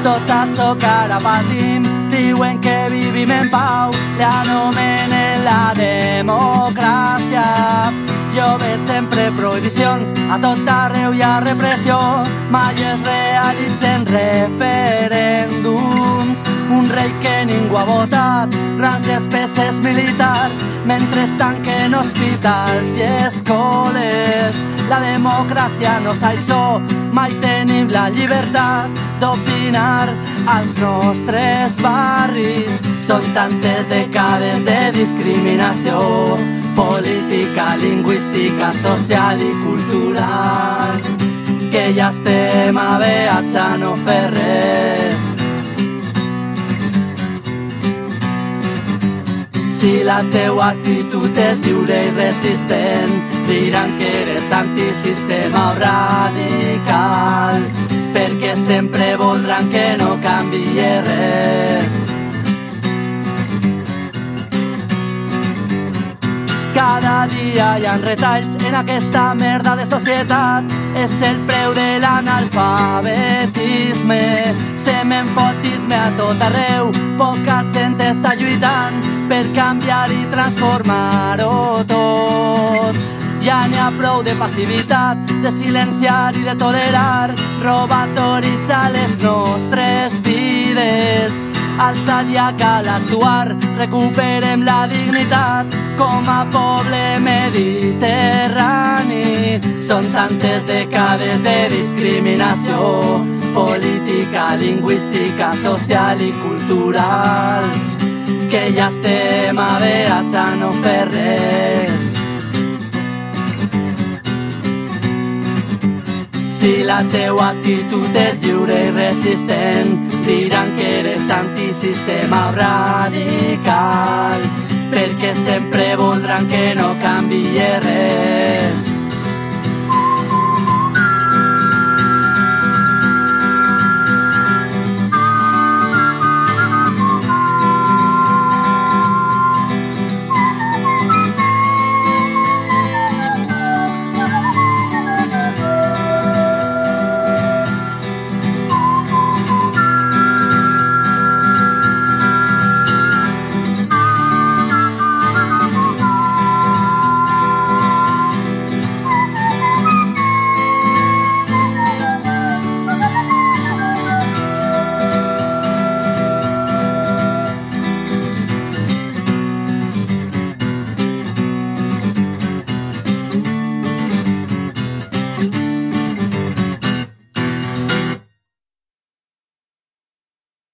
Tot això que ara patim diuen que vivim en pau, anomenen la democràcia. Jo veig sempre prohibicions, a tot arreu hi ha repressió, mai es realitzen referèndums. Un rei que ningú ha votat, grans despeses militars, mentre es tanquen hospitals i escoles. La democràcia no és això, mai tenim la llibertat d'opinar als nostres barris. Són tantes dècades de discriminació política, lingüística, social i cultural que ja estem aveats a no fer res. Si la teua actitud és lliure i resistent, diran que eres antisistema o radical, perquè sempre voldran que no canvi res. Cada dia hi ha retalls en aquesta merda de societat. És el preu de l'analfabetisme. Semenfotisme a tot arreu. Poca gent per canviar i transformar-ho tot. Ja n'hi ha prou de passivitat, de silenciar i de tolerar robatoris a les nostres vides. Alçat ja cal actuar, recuperem la dignitat com a poble mediterrani. Són tantes dècades de discriminació política, lingüística, social i cultural que ja estem aveats a no fer res. Si la teua actitud és lliure i resistent, diran que eres antisistema o radical, perquè sempre voldran que no canvi res.